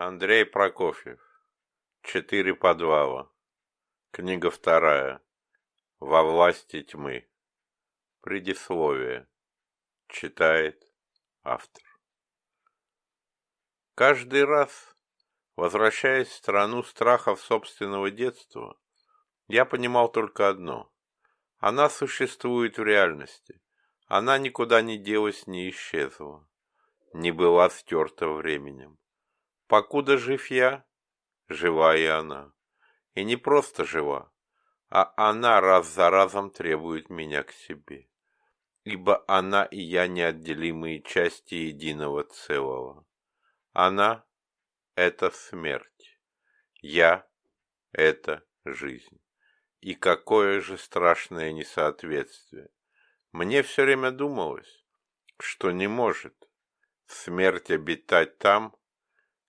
Андрей Прокофьев. Четыре подвала. Книга вторая. Во власти тьмы. Предисловие. Читает автор. Каждый раз, возвращаясь в страну страхов собственного детства, я понимал только одно. Она существует в реальности. Она никуда не делась, не исчезла. Не была стерта временем. Покуда жив я, жива и она. И не просто жива, а она раз за разом требует меня к себе. Ибо она и я неотделимые части единого целого. Она — это смерть. Я — это жизнь. И какое же страшное несоответствие. Мне все время думалось, что не может смерть обитать там,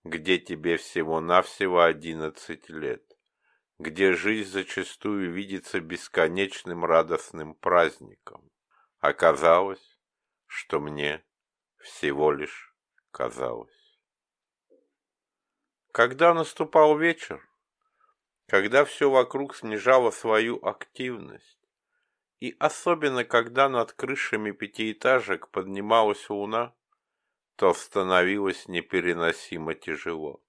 где тебе всего-навсего одиннадцать лет, где жизнь зачастую видится бесконечным радостным праздником. Оказалось, что мне всего лишь казалось. Когда наступал вечер, когда все вокруг снижало свою активность, и особенно когда над крышами пятиэтажек поднималась луна, то становилось непереносимо тяжело.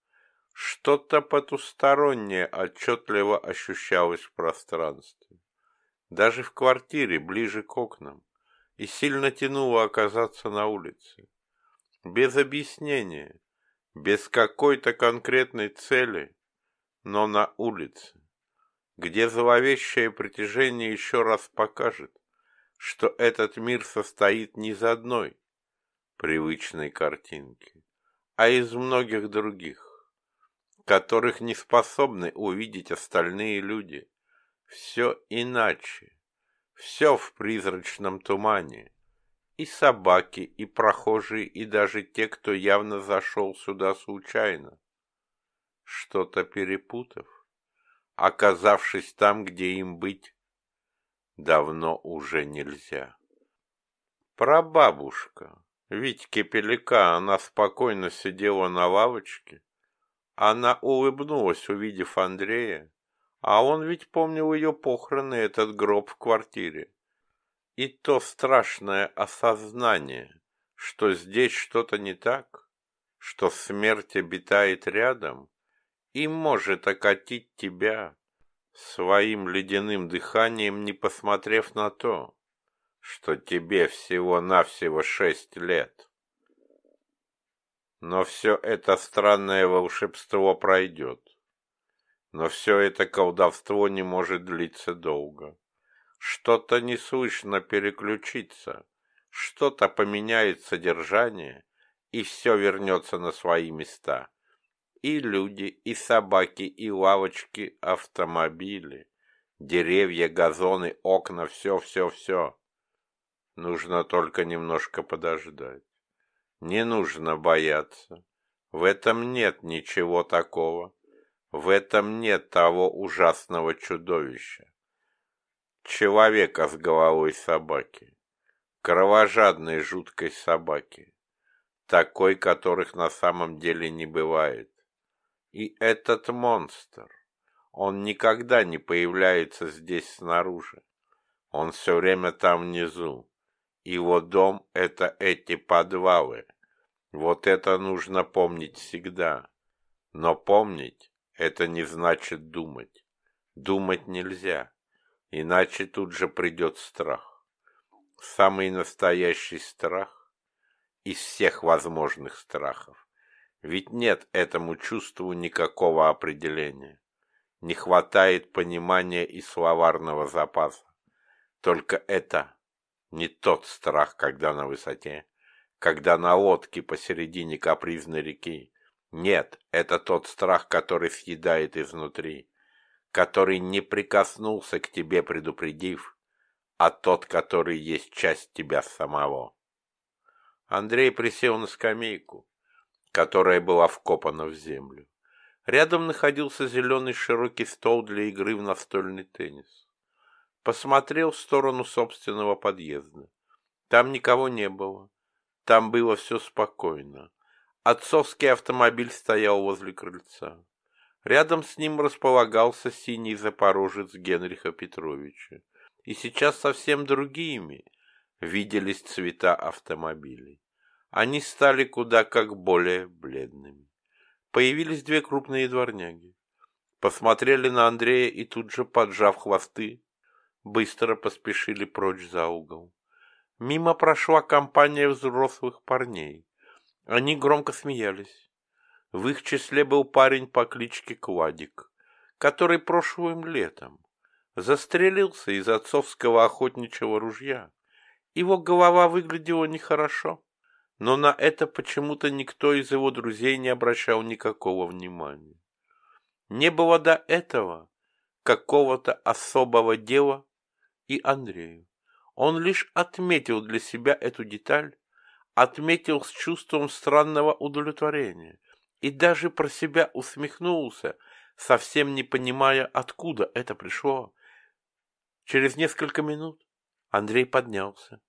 Что-то потустороннее отчетливо ощущалось в пространстве. Даже в квартире, ближе к окнам, и сильно тянуло оказаться на улице. Без объяснения, без какой-то конкретной цели, но на улице, где зловещее притяжение еще раз покажет, что этот мир состоит не из одной, привычной картинки, а из многих других, которых не способны увидеть остальные люди. Все иначе, все в призрачном тумане. И собаки, и прохожие, и даже те, кто явно зашел сюда случайно, что-то перепутав, оказавшись там, где им быть давно уже нельзя. Прабабушка, Витьке Пелика она спокойно сидела на лавочке. Она улыбнулась, увидев Андрея, а он ведь помнил ее похороны, этот гроб в квартире. И то страшное осознание, что здесь что-то не так, что смерть обитает рядом и может окатить тебя своим ледяным дыханием, не посмотрев на то, что тебе всего-навсего шесть лет. Но все это странное волшебство пройдет. Но все это колдовство не может длиться долго. Что-то неслышно переключится, что-то поменяет содержание, и все вернется на свои места. И люди, и собаки, и лавочки, автомобили, деревья, газоны, окна, все-все-все. Нужно только немножко подождать. Не нужно бояться. В этом нет ничего такого. В этом нет того ужасного чудовища. Человека с головой собаки. Кровожадной жуткой собаки. Такой, которых на самом деле не бывает. И этот монстр, он никогда не появляется здесь снаружи. Он все время там внизу. Его дом — это эти подвалы. Вот это нужно помнить всегда. Но помнить — это не значит думать. Думать нельзя, иначе тут же придет страх. Самый настоящий страх из всех возможных страхов. Ведь нет этому чувству никакого определения. Не хватает понимания и словарного запаса. Только это не тот страх, когда на высоте, когда на лодке посередине капризной реки. Нет, это тот страх, который съедает изнутри, который не прикоснулся к тебе, предупредив, а тот, который есть часть тебя самого. Андрей присел на скамейку, которая была вкопана в землю. Рядом находился зеленый широкий стол для игры в настольный теннис посмотрел в сторону собственного подъезда. Там никого не было. Там было все спокойно. Отцовский автомобиль стоял возле крыльца. Рядом с ним располагался синий запорожец Генриха Петровича. И сейчас совсем другими виделись цвета автомобилей. Они стали куда как более бледными. Появились две крупные дворняги. Посмотрели на Андрея и тут же, поджав хвосты, быстро поспешили прочь за угол. Мимо прошла компания взрослых парней. Они громко смеялись. В их числе был парень по кличке Кладик, который прошлым летом застрелился из отцовского охотничьего ружья. Его голова выглядела нехорошо, но на это почему-то никто из его друзей не обращал никакого внимания. Не было до этого какого-то особого дела и Андрею. Он лишь отметил для себя эту деталь, отметил с чувством странного удовлетворения и даже про себя усмехнулся, совсем не понимая, откуда это пришло. Через несколько минут Андрей поднялся,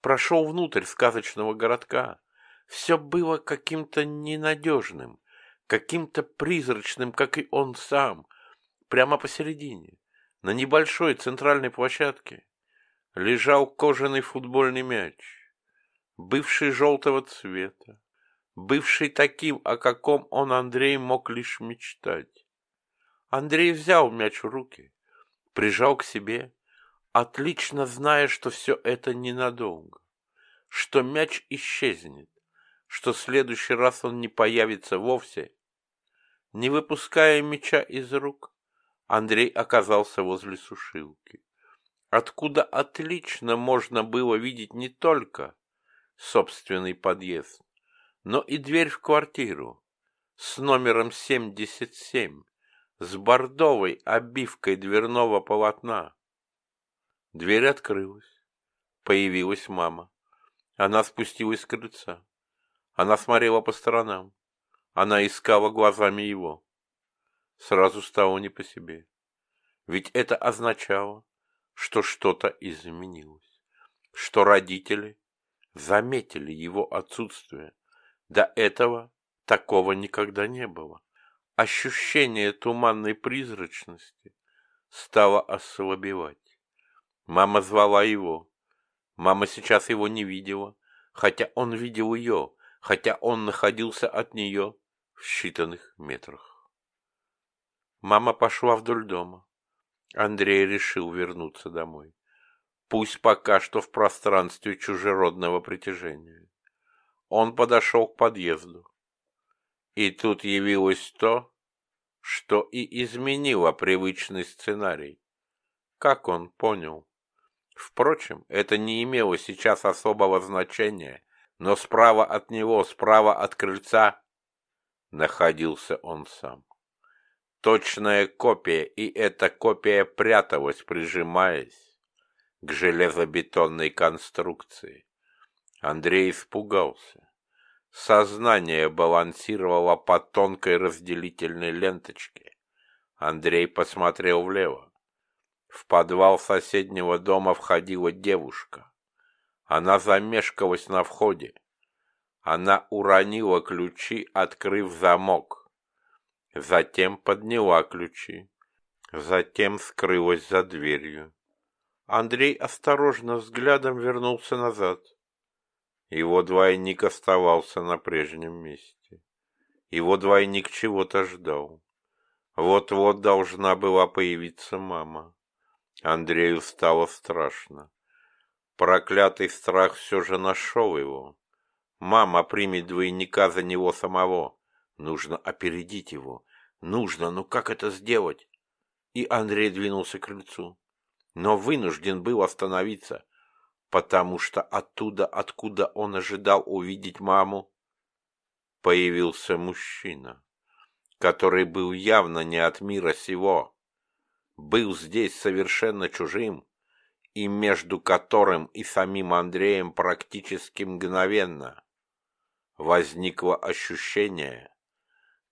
прошел внутрь сказочного городка. Все было каким-то ненадежным, каким-то призрачным, как и он сам, прямо посередине, на небольшой центральной площадке, лежал кожаный футбольный мяч, бывший желтого цвета, бывший таким, о каком он, Андрей, мог лишь мечтать. Андрей взял мяч в руки, прижал к себе, отлично зная, что все это ненадолго, что мяч исчезнет, что в следующий раз он не появится вовсе не выпуская меча из рук, Андрей оказался возле сушилки, откуда отлично можно было видеть не только собственный подъезд, но и дверь в квартиру с номером 77, с бордовой обивкой дверного полотна. Дверь открылась. Появилась мама. Она спустилась с крыльца. Она смотрела по сторонам. Она искала глазами его. Сразу стало не по себе. Ведь это означало, что что-то изменилось, что родители заметили его отсутствие. До этого такого никогда не было. Ощущение туманной призрачности стало ослабевать. Мама звала его. Мама сейчас его не видела, хотя он видел ее, хотя он находился от нее в считанных метрах. Мама пошла вдоль дома. Андрей решил вернуться домой. Пусть пока что в пространстве чужеродного притяжения. Он подошел к подъезду. И тут явилось то, что и изменило привычный сценарий. Как он понял? Впрочем, это не имело сейчас особого значения, но справа от него, справа от крыльца, находился он сам. Точная копия, и эта копия пряталась, прижимаясь к железобетонной конструкции. Андрей испугался. Сознание балансировало по тонкой разделительной ленточке. Андрей посмотрел влево. В подвал соседнего дома входила девушка. Она замешкалась на входе. Она уронила ключи, открыв замок. Затем подняла ключи. Затем скрылась за дверью. Андрей осторожно взглядом вернулся назад. Его двойник оставался на прежнем месте. Его двойник чего-то ждал. Вот-вот должна была появиться мама. Андрею стало страшно. Проклятый страх все же нашел его. Мама примет двойника за него самого. Нужно опередить его. Нужно, ну как это сделать? И Андрей двинулся к крыльцу. Но вынужден был остановиться, потому что оттуда, откуда он ожидал увидеть маму, появился мужчина, который был явно не от мира сего, был здесь совершенно чужим, и между которым и самим Андреем практически мгновенно возникло ощущение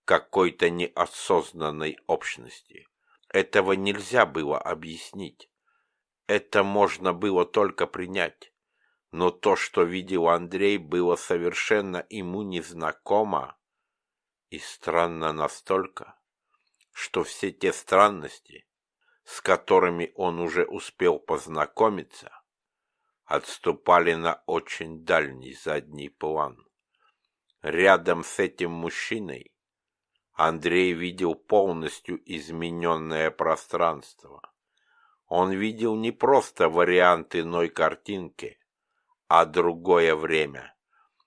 какой-то неосознанной общности. Этого нельзя было объяснить. Это можно было только принять. но то, что видел Андрей, было совершенно ему незнакомо и странно настолько, что все те странности, с которыми он уже успел познакомиться, отступали на очень дальний задний план. Рядом с этим мужчиной Андрей видел полностью измененное пространство. Он видел не просто вариант иной картинки, а другое время,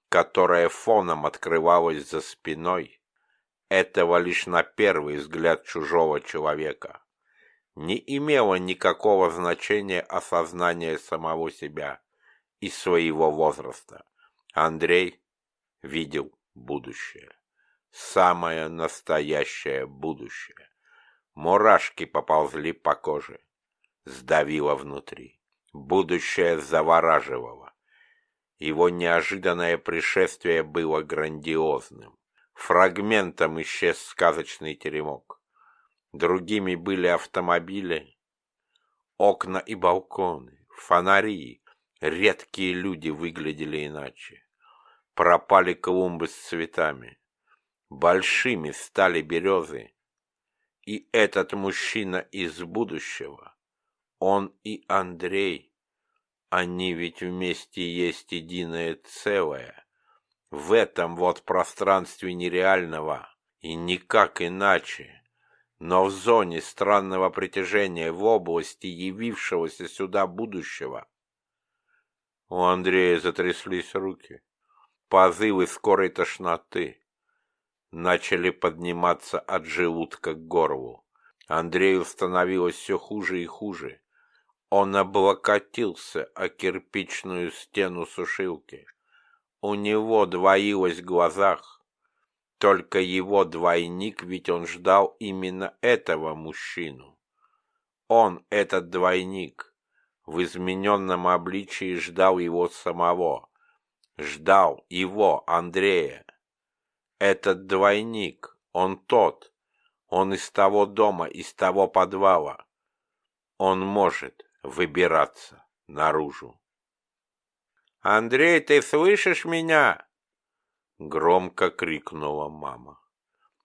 которое фоном открывалось за спиной этого лишь на первый взгляд чужого человека. Не имело никакого значения осознание самого себя и своего возраста. Андрей видел будущее. Самое настоящее будущее. Мурашки поползли по коже. Сдавило внутри. Будущее завораживало. Его неожиданное пришествие было грандиозным. Фрагментом исчез сказочный теремок. Другими были автомобили, окна и балконы, фонари. Редкие люди выглядели иначе. Пропали клумбы с цветами. Большими стали березы. И этот мужчина из будущего, он и Андрей, они ведь вместе есть единое целое. В этом вот пространстве нереального и никак иначе. Но в зоне странного притяжения в области явившегося сюда будущего у Андрея затряслись руки. Позывы скорой тошноты начали подниматься от желудка к горлу. Андрею становилось все хуже и хуже. Он облокотился о кирпичную стену сушилки. У него двоилось в глазах. Только его двойник, ведь он ждал именно этого мужчину. Он, этот двойник, в измененном обличии ждал его самого. Ждал его, Андрея. Этот двойник, он тот, он из того дома, из того подвала. Он может выбираться наружу. «Андрей, ты слышишь меня?» Громко крикнула мама.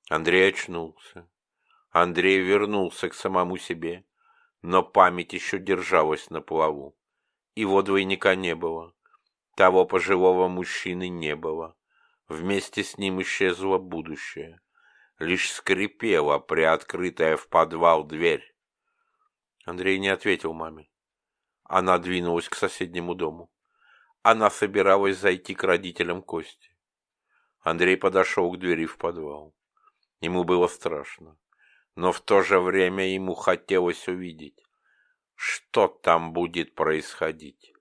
Андрей очнулся. Андрей вернулся к самому себе, но память еще держалась на плаву. Его двойника не было. Того пожилого мужчины не было. Вместе с ним исчезло будущее. Лишь скрипела приоткрытая в подвал дверь. Андрей не ответил маме. Она двинулась к соседнему дому. Она собиралась зайти к родителям Кости. Андрей подошел к двери в подвал. Ему было страшно, но в то же время ему хотелось увидеть, что там будет происходить.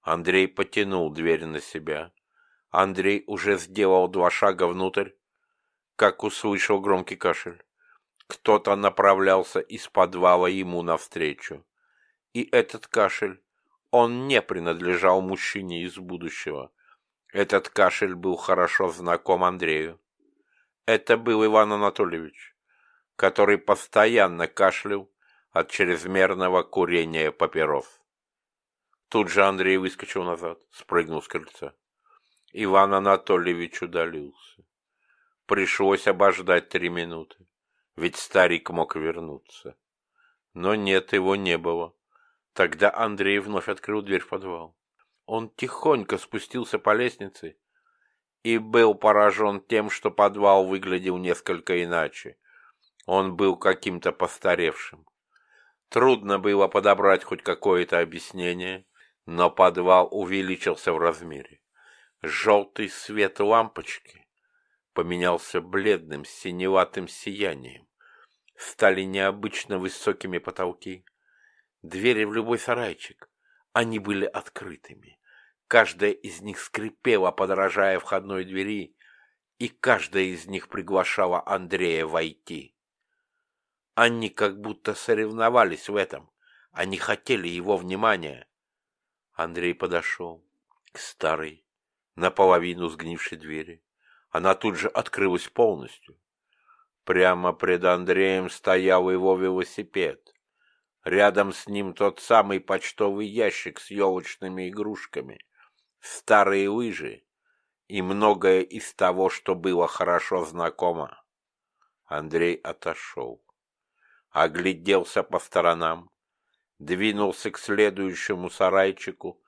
Андрей потянул дверь на себя. Андрей уже сделал два шага внутрь, как услышал громкий кашель. Кто-то направлялся из подвала ему навстречу. И этот кашель он не принадлежал мужчине из будущего. Этот кашель был хорошо знаком Андрею. Это был Иван Анатольевич, который постоянно кашлял от чрезмерного курения папирос. Тут же Андрей выскочил назад, спрыгнул с крыльца. Иван Анатольевич удалился. Пришлось обождать три минуты, ведь старик мог вернуться. Но нет, его не было. Тогда Андрей вновь открыл дверь в подвал. Он тихонько спустился по лестнице и был поражен тем, что подвал выглядел несколько иначе. Он был каким-то постаревшим. Трудно было подобрать хоть какое-то объяснение, но подвал увеличился в размере. Желтый свет лампочки поменялся бледным синеватым сиянием. Стали необычно высокими потолки, Двери в любой сарайчик, они были открытыми. Каждая из них скрипела, подражая входной двери, и каждая из них приглашала Андрея войти. Они как будто соревновались в этом. Они хотели его внимания. Андрей подошел к старой, наполовину сгнившей двери. Она тут же открылась полностью. Прямо пред Андреем стоял его велосипед. Рядом с ним тот самый почтовый ящик с елочными игрушками, старые лыжи и многое из того, что было хорошо знакомо. Андрей отошел, огляделся по сторонам, двинулся к следующему сарайчику,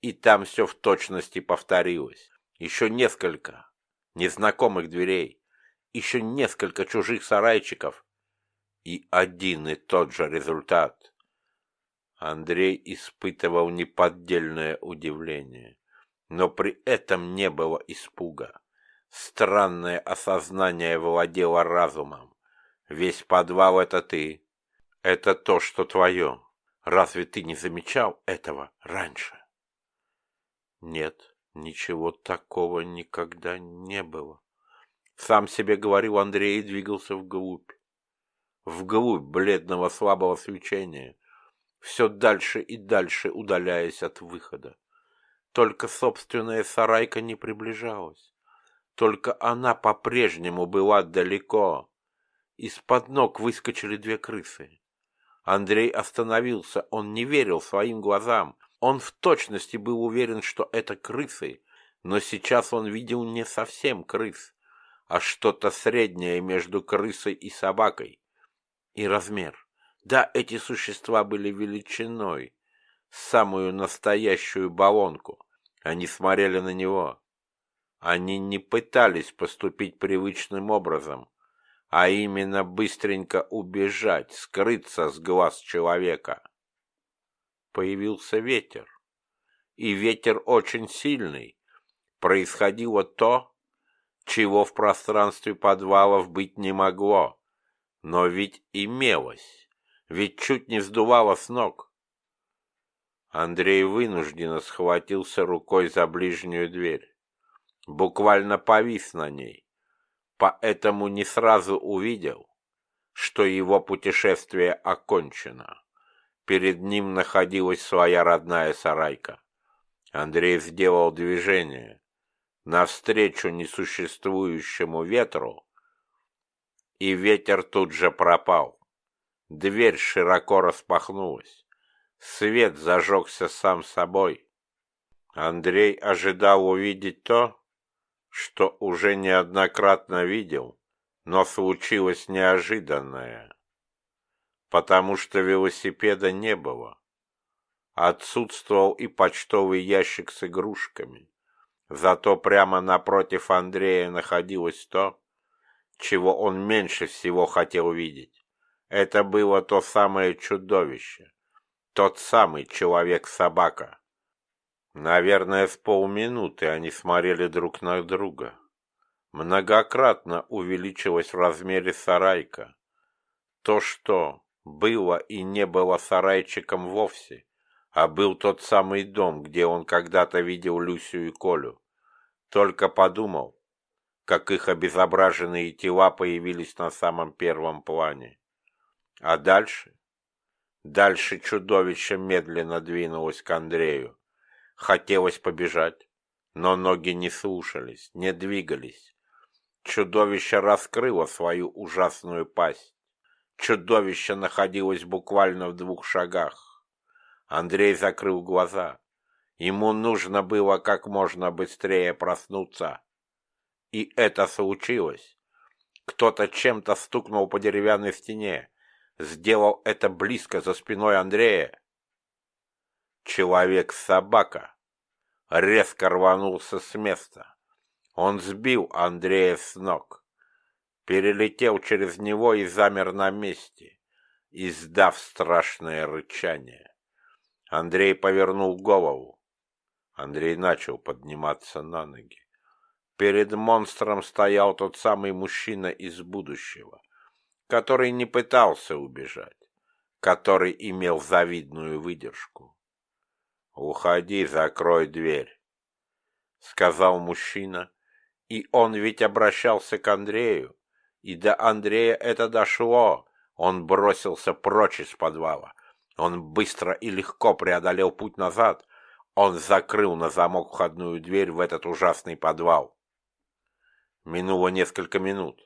и там все в точности повторилось. Еще несколько незнакомых дверей, еще несколько чужих сарайчиков и один и тот же результат. Андрей испытывал неподдельное удивление, но при этом не было испуга. Странное осознание владело разумом. Весь подвал — это ты. Это то, что твое. Разве ты не замечал этого раньше? Нет, ничего такого никогда не было. Сам себе говорил Андрей и двигался вглубь. Вглубь бледного слабого свечения, все дальше и дальше удаляясь от выхода. Только собственная сарайка не приближалась. Только она по-прежнему была далеко. Из-под ног выскочили две крысы. Андрей остановился, он не верил своим глазам. Он в точности был уверен, что это крысы, но сейчас он видел не совсем крыс, а что-то среднее между крысой и собакой. И размер. Да, эти существа были величиной, самую настоящую баллонку. Они смотрели на него. Они не пытались поступить привычным образом, а именно быстренько убежать, скрыться с глаз человека. Появился ветер. И ветер очень сильный. Происходило то, чего в пространстве подвалов быть не могло. Но ведь имелось, ведь чуть не сдувало с ног. Андрей вынужденно схватился рукой за ближнюю дверь буквально повис на ней, поэтому не сразу увидел, что его путешествие окончено. Перед ним находилась своя родная сарайка. Андрей сделал движение навстречу несуществующему ветру, и ветер тут же пропал. Дверь широко распахнулась. Свет зажегся сам собой. Андрей ожидал увидеть то, что уже неоднократно видел, но случилось неожиданное, потому что велосипеда не было. Отсутствовал и почтовый ящик с игрушками. Зато прямо напротив Андрея находилось то, чего он меньше всего хотел видеть. Это было то самое чудовище, тот самый человек-собака, Наверное, с полминуты они смотрели друг на друга. Многократно увеличилась в размере сарайка. То, что было и не было сарайчиком вовсе, а был тот самый дом, где он когда-то видел Люсю и Колю. Только подумал, как их обезображенные тела появились на самом первом плане. А дальше? Дальше чудовище медленно двинулось к Андрею. Хотелось побежать, но ноги не слушались, не двигались. Чудовище раскрыло свою ужасную пасть. Чудовище находилось буквально в двух шагах. Андрей закрыл глаза. Ему нужно было как можно быстрее проснуться. И это случилось. Кто-то чем-то стукнул по деревянной стене. Сделал это близко за спиной Андрея человек-собака, резко рванулся с места. Он сбил Андрея с ног, перелетел через него и замер на месте, издав страшное рычание. Андрей повернул голову. Андрей начал подниматься на ноги. Перед монстром стоял тот самый мужчина из будущего, который не пытался убежать, который имел завидную выдержку. «Уходи, закрой дверь», — сказал мужчина. И он ведь обращался к Андрею. И до Андрея это дошло. Он бросился прочь из подвала. Он быстро и легко преодолел путь назад. Он закрыл на замок входную дверь в этот ужасный подвал. Минуло несколько минут,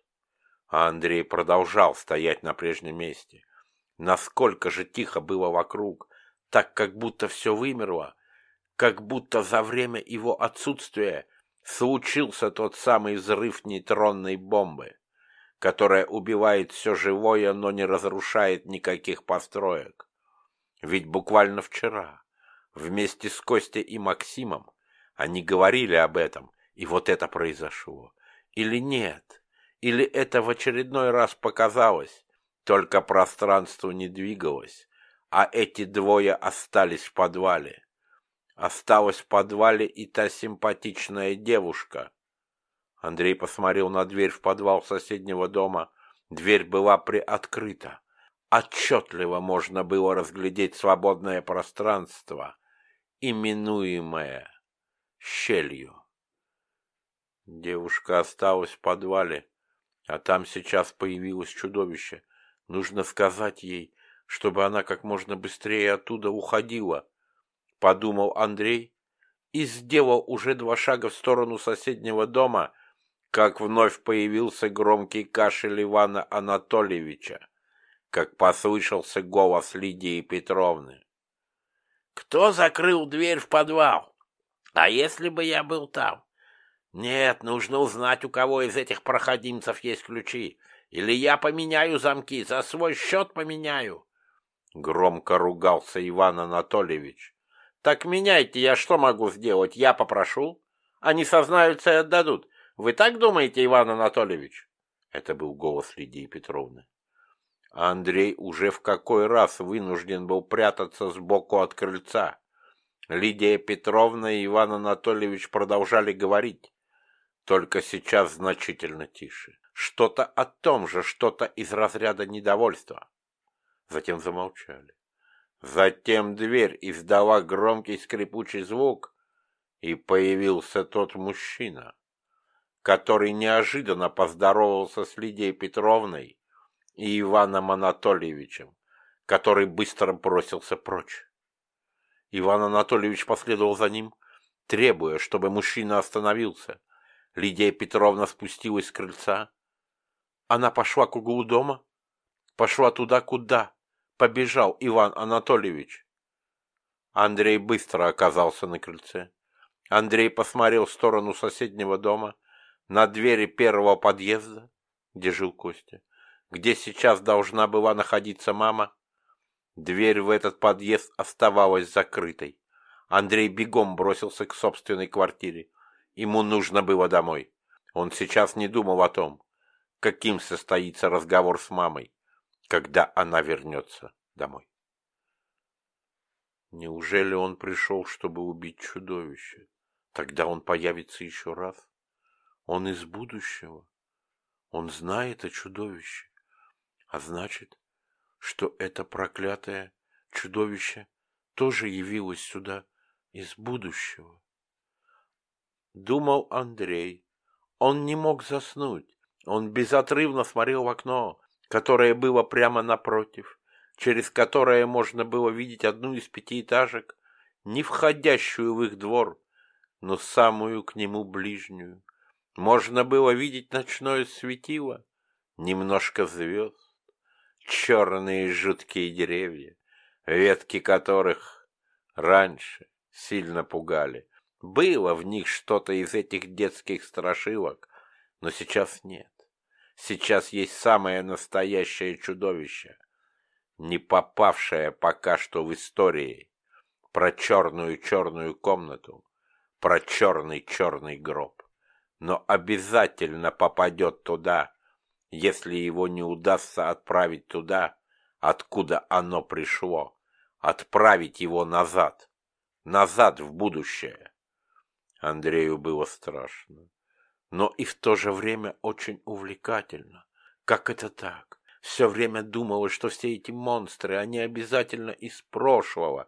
а Андрей продолжал стоять на прежнем месте. Насколько же тихо было вокруг, так как будто все вымерло, как будто за время его отсутствия случился тот самый взрыв нейтронной бомбы, которая убивает все живое, но не разрушает никаких построек. Ведь буквально вчера, вместе с Костей и Максимом, они говорили об этом, и вот это произошло. Или нет? Или это в очередной раз показалось, только пространство не двигалось, а эти двое остались в подвале. Осталась в подвале и та симпатичная девушка. Андрей посмотрел на дверь в подвал соседнего дома. Дверь была приоткрыта. Отчетливо можно было разглядеть свободное пространство, именуемое щелью. Девушка осталась в подвале, а там сейчас появилось чудовище. Нужно сказать ей, чтобы она как можно быстрее оттуда уходила подумал Андрей и сделал уже два шага в сторону соседнего дома, как вновь появился громкий кашель Ивана Анатольевича, как послышался голос Лидии Петровны. «Кто закрыл дверь в подвал? А если бы я был там? Нет, нужно узнать, у кого из этих проходимцев есть ключи. Или я поменяю замки, за свой счет поменяю. Громко ругался Иван Анатольевич. Так меняйте, я что могу сделать? Я попрошу. Они сознаются и отдадут. Вы так думаете, Иван Анатольевич? Это был голос Лидии Петровны. Андрей уже в какой раз вынужден был прятаться сбоку от крыльца. Лидия Петровна и Иван Анатольевич продолжали говорить, только сейчас значительно тише. Что-то о том же, что-то из разряда недовольства. Затем замолчали. Затем дверь издала громкий скрипучий звук, и появился тот мужчина, который неожиданно поздоровался с Лидией Петровной и Иваном Анатольевичем, который быстро бросился прочь. Иван Анатольевич последовал за ним, требуя, чтобы мужчина остановился. Лидия Петровна спустилась с крыльца. Она пошла к углу дома, пошла туда, куда побежал Иван Анатольевич. Андрей быстро оказался на крыльце. Андрей посмотрел в сторону соседнего дома, на двери первого подъезда, где жил Костя, где сейчас должна была находиться мама. Дверь в этот подъезд оставалась закрытой. Андрей бегом бросился к собственной квартире. Ему нужно было домой. Он сейчас не думал о том, каким состоится разговор с мамой когда она вернется домой. Неужели он пришел, чтобы убить чудовище? Тогда он появится еще раз. Он из будущего. Он знает о чудовище. А значит, что это проклятое чудовище тоже явилось сюда из будущего. Думал Андрей. Он не мог заснуть. Он безотрывно смотрел в окно, которое было прямо напротив, через которое можно было видеть одну из пятиэтажек, не входящую в их двор, но самую к нему ближнюю. Можно было видеть ночное светило, немножко звезд, черные жуткие деревья, ветки которых раньше сильно пугали. Было в них что-то из этих детских страшилок, но сейчас нет. Сейчас есть самое настоящее чудовище, не попавшее пока что в истории, про черную-черную комнату, про черный-черный гроб, но обязательно попадет туда, если его не удастся отправить туда, откуда оно пришло, отправить его назад, назад в будущее. Андрею было страшно но и в то же время очень увлекательно. Как это так? Все время думала, что все эти монстры, они обязательно из прошлого.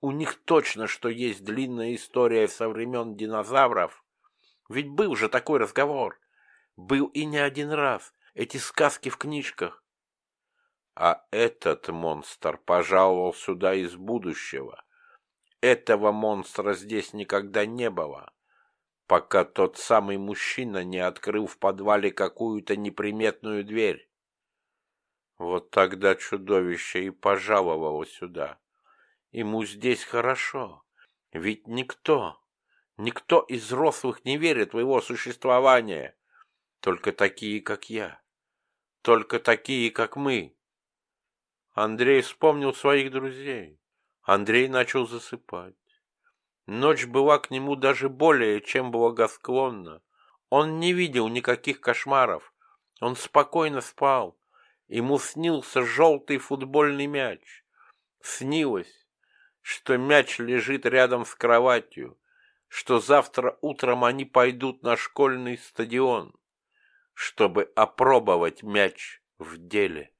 У них точно, что есть длинная история со времен динозавров. Ведь был же такой разговор. Был и не один раз. Эти сказки в книжках. А этот монстр пожаловал сюда из будущего. Этого монстра здесь никогда не было пока тот самый мужчина не открыл в подвале какую-то неприметную дверь. Вот тогда чудовище и пожаловало сюда. Ему здесь хорошо. Ведь никто, никто из взрослых не верит в его существование. Только такие, как я. Только такие, как мы. Андрей вспомнил своих друзей. Андрей начал засыпать. Ночь была к нему даже более чем благосклонна. Он не видел никаких кошмаров. Он спокойно спал. Ему снился желтый футбольный мяч. Снилось, что мяч лежит рядом с кроватью, что завтра утром они пойдут на школьный стадион, чтобы опробовать мяч в деле.